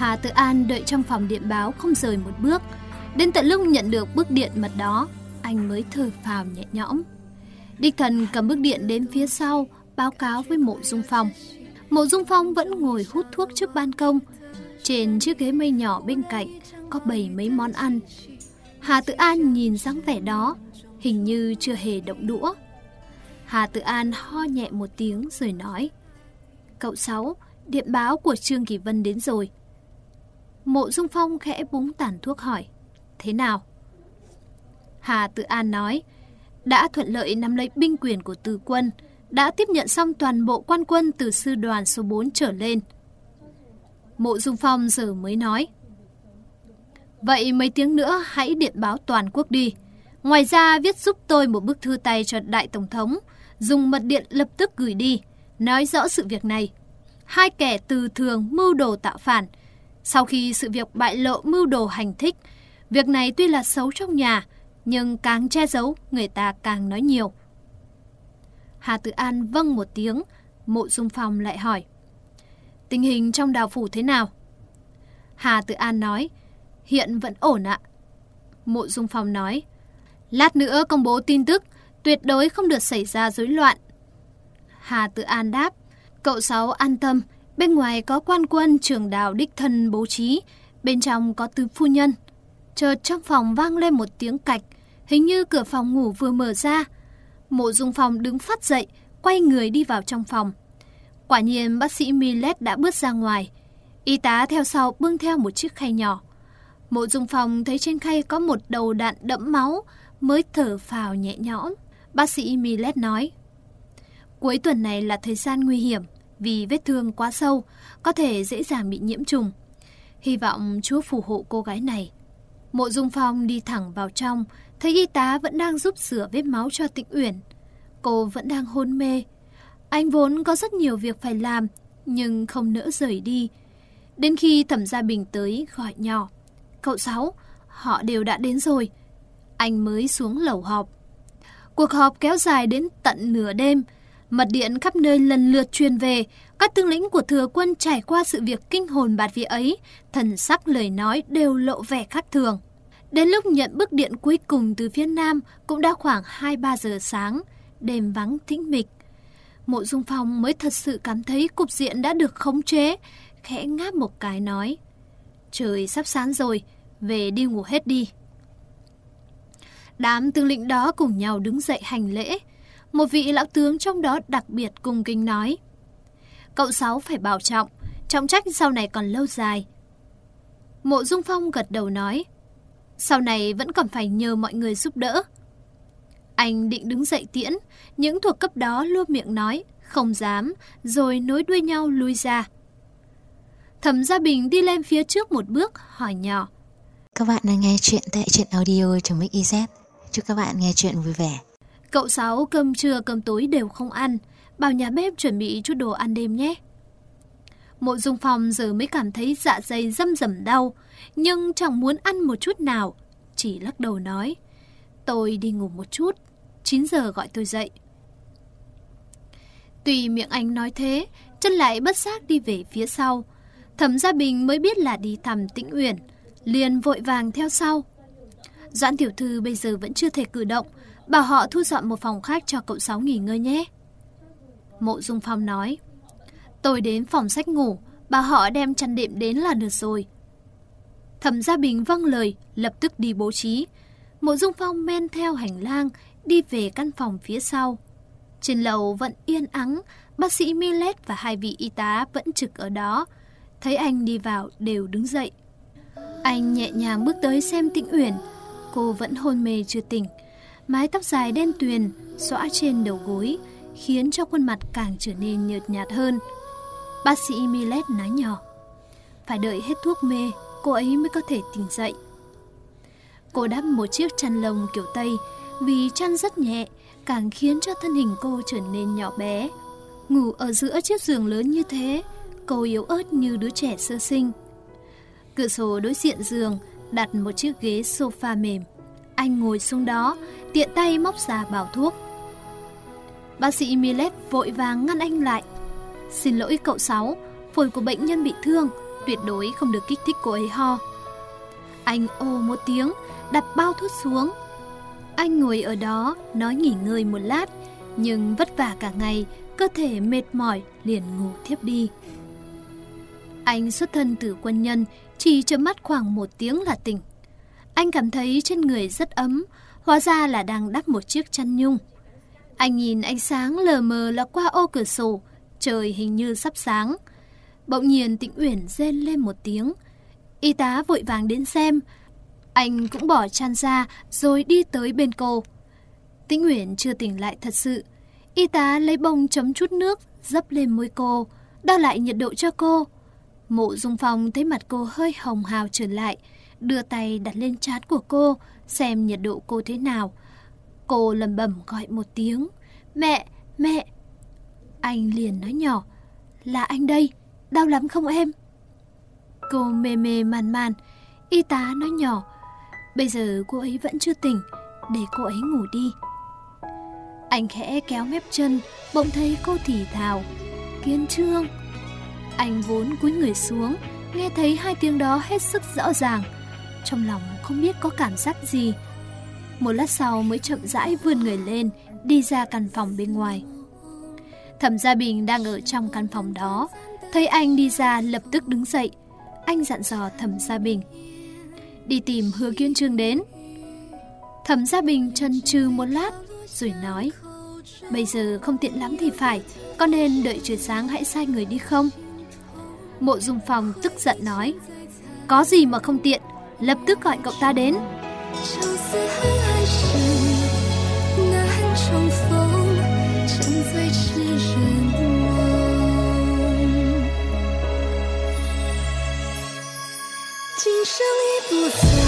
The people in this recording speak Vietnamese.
Hà Tự An đợi trong phòng điện báo không rời một bước. Đến tận lúc nhận được bức điện mật đó, anh mới thở phào nhẹ nhõm. Địch thần cầm bức điện đến phía sau, báo cáo với mộ dung phong. Mộ dung phong vẫn ngồi hút thuốc trước ban công. Trên chiếc ghế mây nhỏ bên cạnh có bày mấy món ăn. Hà Tự An nhìn dáng vẻ đó, hình như chưa hề động đũa. Hà Tự An ho nhẹ một tiếng rồi nói. Cậu Sáu, điện báo của Trương Kỳ Vân đến rồi. Mộ Dung Phong khẽ búng tàn thuốc hỏi. Thế nào? Hà Tự An nói. Đã thuận lợi nắm lấy binh quyền của Từ quân, đã tiếp nhận xong toàn bộ quan quân từ sư đoàn số 4 trở lên. Mộ Dung Phong giờ mới nói. Vậy mấy tiếng nữa hãy điện báo toàn quốc đi. Ngoài ra viết giúp tôi một bức thư tay cho Đại Tổng thống, dùng mật điện lập tức gửi đi, nói rõ sự việc này. Hai kẻ từ thường mưu đồ tạo phản. Sau khi sự việc bại lộ mưu đồ hành thích, việc này tuy là xấu trong nhà, nhưng càng che giấu, người ta càng nói nhiều. Hà Tử An vâng một tiếng, mộ dung phong lại hỏi. Tình hình trong đào phủ thế nào? Hà Tử An nói, hiện vẫn ổn ạ. Mộ dung phong nói, lát nữa công bố tin tức, tuyệt đối không được xảy ra rối loạn. Hà Tử An đáp, cậu Sáu an tâm, bên ngoài có quan quân trưởng đào đích thân bố trí, bên trong có tứ phu nhân. Chợt trong phòng vang lên một tiếng cạch, hình như cửa phòng ngủ vừa mở ra. Mộ Dung Phong đứng phát dậy, quay người đi vào trong phòng. Quả nhiên bác sĩ Millet đã bước ra ngoài. Y tá theo sau bưng theo một chiếc khay nhỏ. Mộ Dung Phong thấy trên khay có một đầu đạn đẫm máu, mới thở phào nhẹ nhõm. Bác sĩ Millet nói, Cuối tuần này là thời gian nguy hiểm, vì vết thương quá sâu, có thể dễ dàng bị nhiễm trùng. Hy vọng Chúa phù hộ cô gái này. Mộ Dung Phong đi thẳng vào trong, thấy y tá vẫn đang giúp sửa vết máu cho Tịnh Uyển. Cô vẫn đang hôn mê. Anh vốn có rất nhiều việc phải làm, nhưng không nỡ rời đi. Đến khi Thẩm Gia Bình tới gọi nhỏ. Cậu Sáu, họ đều đã đến rồi. Anh mới xuống lầu họp. Cuộc họp kéo dài đến tận nửa đêm. Mật điện khắp nơi lần lượt truyền về. Các tướng lĩnh của thừa quân trải qua sự việc kinh hồn bạt vía ấy. Thần sắc lời nói đều lộ vẻ khác thường. Đến lúc nhận bức điện cuối cùng từ phía Nam cũng đã khoảng 2-3 giờ sáng, đêm vắng tĩnh mịch. Mộ Dung Phong mới thật sự cảm thấy cục diện đã được khống chế, khẽ ngáp một cái nói. Trời sắp sáng rồi, về đi ngủ hết đi. Đám tướng lĩnh đó cùng nhau đứng dậy hành lễ. Một vị lão tướng trong đó đặc biệt cung kính nói. Cậu Sáu phải bảo trọng, trọng trách sau này còn lâu dài. Mộ Dung Phong gật đầu nói. Sau này vẫn còn phải nhờ mọi người giúp đỡ. Anh định đứng dậy tiễn, những thuộc cấp đó luôn miệng nói, không dám, rồi nối đuôi nhau lui ra. Thẩm Gia Bình đi lên phía trước một bước, hỏi nhỏ. Các bạn đang nghe chuyện tại truyện audio trong Mix Chúc các bạn nghe chuyện vui vẻ. Cậu Sáu cơm trưa cơm tối đều không ăn, bảo nhà bếp chuẩn bị chút đồ ăn đêm nhé. Mộ dung phòng giờ mới cảm thấy dạ dày dâm dầm đau, nhưng chẳng muốn ăn một chút nào, chỉ lắc đầu nói. Tôi đi ngủ một chút, 9 giờ gọi tôi dậy. Tùy miệng anh nói thế, chân lại bất giác đi về phía sau. Thẩm Gia Bình mới biết là đi thăm Tĩnh Uyển, liền vội vàng theo sau. Doãn tiểu thư bây giờ vẫn chưa thể cử động, bảo họ thu dọn một phòng khác cho cậu Sáu nghỉ ngơi nhé. Mộ Dung Phong nói, tôi đến phòng sách ngủ, bà họ đem chăn đệm đến là được rồi. Thẩm Gia Bình vâng lời, lập tức đi bố trí. Mộ Dung Phong men theo hành lang, đi về căn phòng phía sau. Trên lầu vẫn yên ắng, bác sĩ Millet và hai vị y tá vẫn trực ở đó. Thấy anh đi vào đều đứng dậy. Anh nhẹ nhàng bước tới xem Tĩnh Uyển. Cô vẫn hôn mê chưa tỉnh. Mái tóc dài đen tuyền, xõa trên đầu gối, khiến cho khuôn mặt càng trở nên nhợt nhạt hơn. Bác sĩ Millet nói nhỏ. Phải đợi hết thuốc mê, cô ấy mới có thể tỉnh dậy. Cô đắp một chiếc chăn lông kiểu Tây, vì chăn rất nhẹ, càng khiến cho thân hình cô trở nên nhỏ bé. Ngủ ở giữa chiếc giường lớn như thế, cô yếu ớt như đứa trẻ sơ sinh. Cửa sổ đối diện giường đặt một chiếc ghế sofa mềm. Anh ngồi xuống đó, tiện tay móc ra bảo thuốc. Bác sĩ Millet vội vàng ngăn anh lại. Xin lỗi cậu Sáu, phổi của bệnh nhân bị thương, tuyệt đối không được kích thích cô ấy ho. Anh ô một tiếng, đặt bao thuốc xuống. Anh ngồi ở đó, nói nghỉ ngơi một lát, nhưng vất vả cả ngày, cơ thể mệt mỏi liền ngủ thiếp đi. Anh xuất thân từ quân nhân, chỉ chớm mắt khoảng một tiếng là tỉnh. Anh cảm thấy trên người rất ấm, hóa ra là đang đắp một chiếc chăn nhung. Anh nhìn ánh sáng lờ mờ là qua ô cửa sổ, trời hình như sắp sáng. Bỗng nhiên Tĩnh Uyển rên lên một tiếng. Y tá vội vàng đến xem. Anh cũng bỏ chăn ra rồi đi tới bên cô. Tĩnh Uyển chưa tỉnh lại thật sự. Y tá lấy bông chấm chút nước, dấp lên môi cô, đo lại nhiệt độ cho cô. Mộ Dung Phong thấy mặt cô hơi hồng hào trở lại, đưa tay đặt lên trán của cô, xem nhiệt độ cô thế nào. Cô lầm bẩm gọi một tiếng, mẹ, mẹ. Anh liền nói nhỏ, là anh đây, đau lắm không em? Cô mê mê man man, y tá nói nhỏ, bây giờ cô ấy vẫn chưa tỉnh, để cô ấy ngủ đi. Anh khẽ kéo mép chân, bỗng thấy cô thì thào, kiên trương. Anh vốn cúi người xuống, nghe thấy hai tiếng đó hết sức rõ ràng. Trong lòng không biết có cảm giác gì. Một lát sau mới chậm rãi vươn người lên, đi ra căn phòng bên ngoài. Thẩm Gia Bình đang ở trong căn phòng đó, thấy anh đi ra lập tức đứng dậy. Anh dặn dò Thẩm Gia Bình. Đi tìm Hứa Kiên Trương đến. Thẩm Gia Bình chần chừ một lát, rồi nói. Bây giờ không tiện lắm thì phải, có nên đợi trời sáng hãy sai người đi không? Mộ Dung Phong tức giận nói. Có gì mà không tiện, lập tức gọi cậu ta đến. Hãy subscribe cho